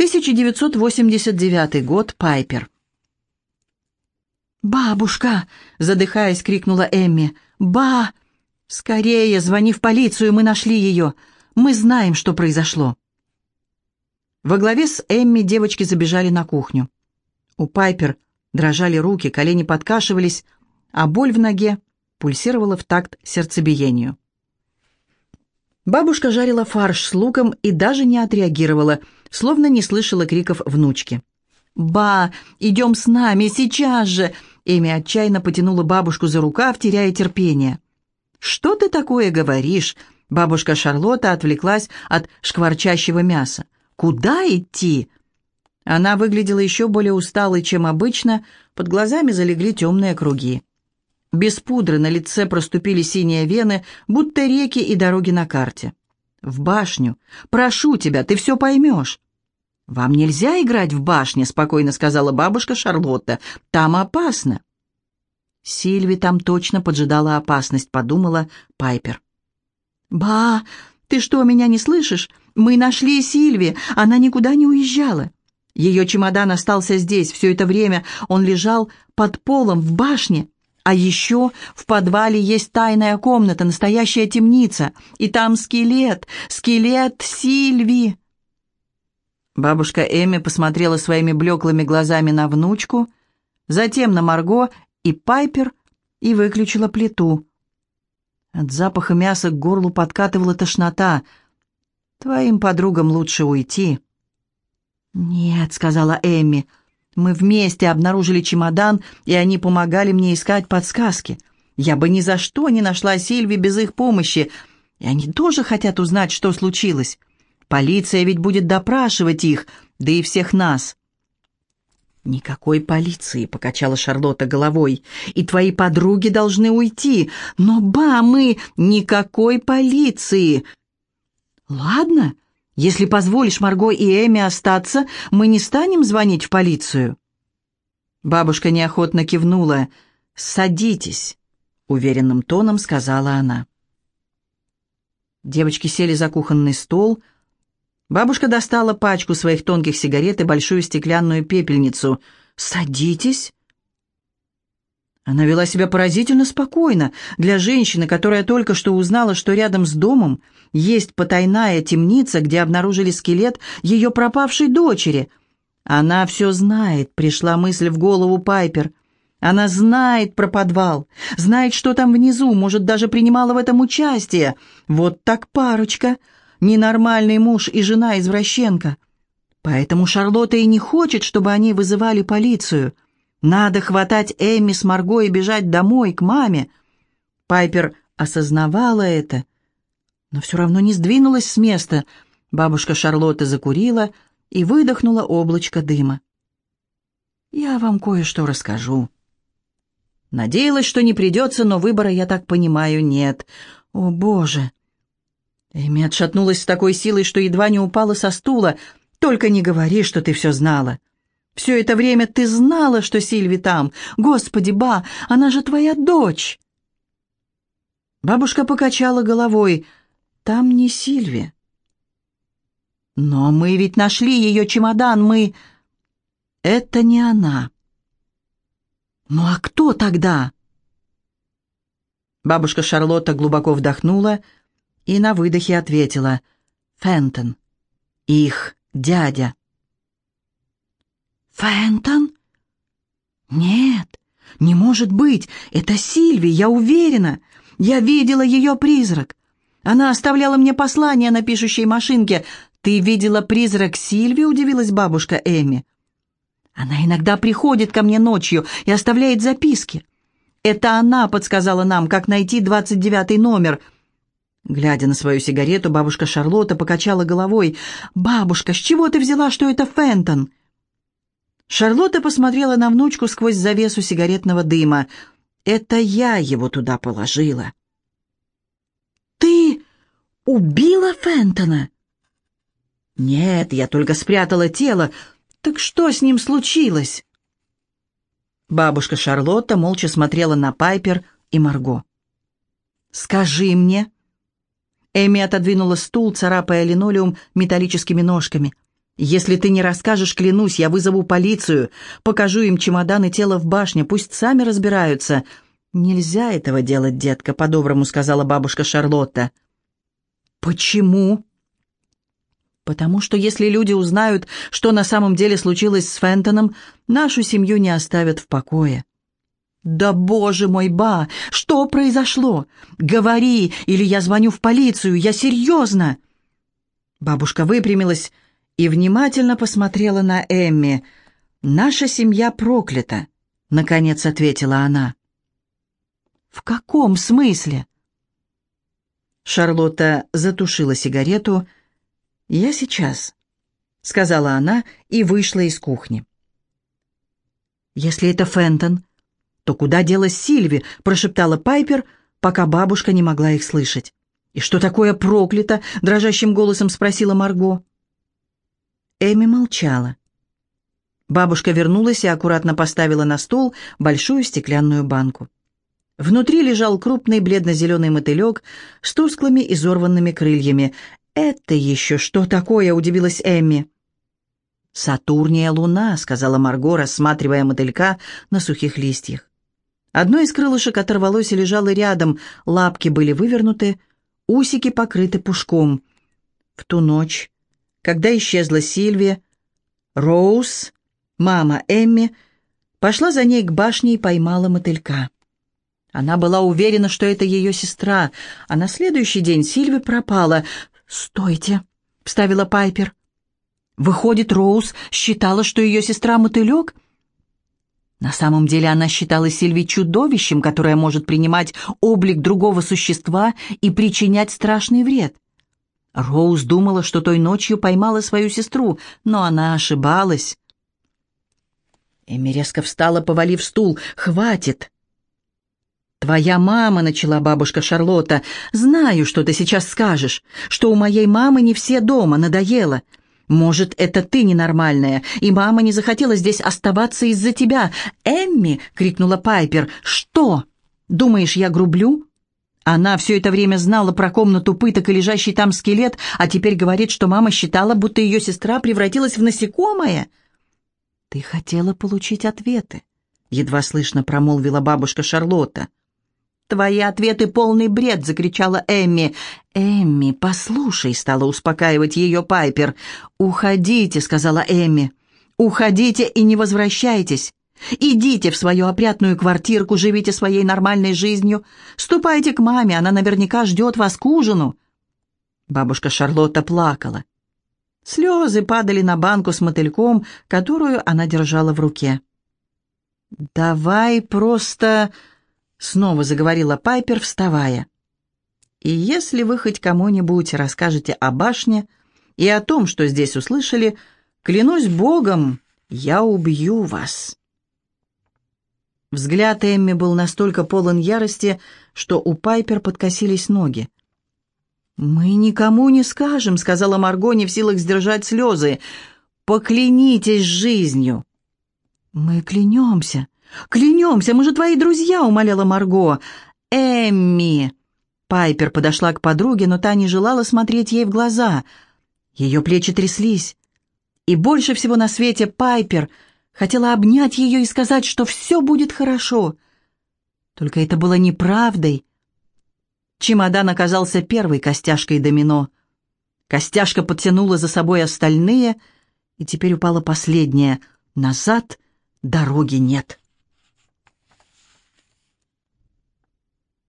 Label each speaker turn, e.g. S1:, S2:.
S1: 1989 год, Пайпер. «Бабушка!» — задыхаясь, крикнула Эмми. «Ба! Скорее, звони в полицию, мы нашли ее. Мы знаем, что произошло». Во главе с Эмми девочки забежали на кухню. У Пайпер дрожали руки, колени подкашивались, а боль в ноге пульсировала в такт сердцебиению. Бабушка жарила фарш с луком и даже не отреагировала, словно не слышала криков внучки. «Ба, идем с нами, сейчас же!» Эми отчаянно потянула бабушку за рукав, теряя терпение. «Что ты такое говоришь?» Бабушка Шарлотта отвлеклась от шкварчащего мяса. «Куда идти?» Она выглядела еще более усталой, чем обычно, под глазами залегли темные круги. Без пудры на лице проступили синие вены, будто реки и дороги на карте. «В башню! Прошу тебя, ты все поймешь!» «Вам нельзя играть в башне», — спокойно сказала бабушка Шарлотта. «Там опасно». Сильви там точно поджидала опасность, подумала Пайпер. «Ба, ты что, меня не слышишь? Мы нашли Сильви, она никуда не уезжала. Ее чемодан остался здесь, все это время он лежал под полом в башне». А еще в подвале есть тайная комната, настоящая темница, и там скелет, скелет Сильви. Бабушка Эми посмотрела своими блеклыми глазами на внучку, затем на Марго и Пайпер и выключила плиту. От запаха мяса к горлу подкатывала тошнота. «Твоим подругам лучше уйти». «Нет», — сказала Эми, — мы вместе обнаружили чемодан, и они помогали мне искать подсказки. Я бы ни за что не нашла Сильви без их помощи. И они тоже хотят узнать, что случилось. Полиция ведь будет допрашивать их, да и всех нас. «Никакой полиции», — покачала Шарлотта головой, — «и твои подруги должны уйти. Но, ба, мы... Никакой полиции!» «Ладно, если позволишь Марго и Эми остаться, мы не станем звонить в полицию». Бабушка неохотно кивнула. «Садитесь», — уверенным тоном сказала она. Девочки сели за кухонный стол. Бабушка достала пачку своих тонких сигарет и большую стеклянную пепельницу. «Садитесь?» Она вела себя поразительно спокойно для женщины, которая только что узнала, что рядом с домом есть потайная темница, где обнаружили скелет ее пропавшей дочери. Она все знает, пришла мысль в голову Пайпер. Она знает про подвал, знает, что там внизу, может, даже принимала в этом участие. Вот так парочка, ненормальный муж и жена-извращенка. Поэтому Шарлотта и не хочет, чтобы они вызывали полицию — надо хватать Эми с Марго и бежать домой, к маме. Пайпер осознавала это, но все равно не сдвинулась с места. Бабушка Шарлотта закурила и выдохнула облачко дыма. «Я вам кое-что расскажу». Надеялась, что не придется, но выбора, я так понимаю, нет. О, Боже! Эми отшатнулась с такой силой, что едва не упала со стула. «Только не говори, что ты все знала». Все это время ты знала, что Сильви там. Господи, ба, она же твоя дочь!» Бабушка покачала головой. «Там не Сильви». «Но мы ведь нашли ее чемодан, мы...» «Это не она». «Ну а кто тогда?» Бабушка Шарлотта глубоко вдохнула и на выдохе ответила. «Фентон. Их дядя». «Фентон?» «Нет, не может быть, это Сильви, я уверена. Я видела ее призрак. Она оставляла мне послание на пишущей машинке. Ты видела призрак Сильви?» — удивилась бабушка Эми. «Она иногда приходит ко мне ночью и оставляет записки. Это она подсказала нам, как найти двадцать девятый номер». Глядя на свою сигарету, бабушка Шарлотта покачала головой. «Бабушка, с чего ты взяла, что это Фентон?» Шарлотта посмотрела на внучку сквозь завесу сигаретного дыма. «Это я его туда положила». «Ты убила Фентона?» «Нет, я только спрятала тело. Так что с ним случилось?» Бабушка Шарлотта молча смотрела на Пайпер и Марго. «Скажи мне». Эми отодвинула стул, царапая линолеум металлическими ножками. Если ты не расскажешь, клянусь, я вызову полицию, покажу им чемодан и тело в башне, пусть сами разбираются». «Нельзя этого делать, детка», — по-доброму сказала бабушка Шарлотта. «Почему?» «Потому что если люди узнают, что на самом деле случилось с Фентоном, нашу семью не оставят в покое». «Да боже мой, ба! Что произошло? Говори, или я звоню в полицию, я серьезно!» Бабушка выпрямилась и внимательно посмотрела на Эмми. «Наша семья проклята», — наконец ответила она. «В каком смысле?» Шарлотта затушила сигарету. «Я сейчас», — сказала она и вышла из кухни. «Если это Фентон, то куда делась Сильви?» — прошептала Пайпер, пока бабушка не могла их слышать. «И что такое проклято?» — дрожащим голосом спросила Марго. Эми молчала. Бабушка вернулась и аккуратно поставила на стол большую стеклянную банку. Внутри лежал крупный бледно-зеленый мотылек с тусклыми изорванными крыльями. «Это еще что такое?» — удивилась Эмми. «Сатурния луна», — сказала Марго, рассматривая мотылька на сухих листьях. Одно из крылышек оторвалось и лежало рядом, лапки были вывернуты, усики покрыты пушком. В ту ночь когда исчезла Сильвия, Роуз, мама Эмми, пошла за ней к башне и поймала мотылька. Она была уверена, что это ее сестра, а на следующий день Сильви пропала. «Стойте!» — вставила Пайпер. «Выходит, Роуз считала, что ее сестра мотылек?» На самом деле она считала Сильви чудовищем, которое может принимать облик другого существа и причинять страшный вред. Роуз думала, что той ночью поймала свою сестру, но она ошибалась. Эми резко встала, повалив стул. «Хватит!» «Твоя мама», — начала бабушка Шарлотта, — «знаю, что ты сейчас скажешь, что у моей мамы не все дома, надоело. Может, это ты ненормальная, и мама не захотела здесь оставаться из-за тебя. Эмми!» — крикнула Пайпер. «Что? Думаешь, я грублю?» Она все это время знала про комнату пыток и лежащий там скелет, а теперь говорит, что мама считала, будто ее сестра превратилась в насекомое. «Ты хотела получить ответы», — едва слышно промолвила бабушка Шарлотта. «Твои ответы полный бред!» — закричала Эмми. «Эмми, послушай!» — стала успокаивать ее Пайпер. «Уходите!» — сказала Эмми. «Уходите и не возвращайтесь!» Идите в свою опрятную квартирку, живите своей нормальной жизнью. Ступайте к маме, она наверняка ждет вас к ужину». Бабушка Шарлотта плакала. Слезы падали на банку с мотыльком, которую она держала в руке. «Давай просто...» — снова заговорила Пайпер, вставая. «И если вы хоть кому-нибудь расскажете о башне и о том, что здесь услышали, клянусь Богом, я убью вас». Взгляд Эмми был настолько полон ярости, что у Пайпер подкосились ноги. «Мы никому не скажем», — сказала Марго, не в силах сдержать слезы. «Поклянитесь жизнью». «Мы клянемся, клянемся, мы же твои друзья», — умоляла Марго. «Эмми!» Пайпер подошла к подруге, но та не желала смотреть ей в глаза. Ее плечи тряслись. И больше всего на свете Пайпер — хотела обнять ее и сказать, что все будет хорошо. Только это было неправдой. Чемодан оказался первой костяшкой домино. Костяшка подтянула за собой остальные, и теперь упала последняя. Назад дороги нет.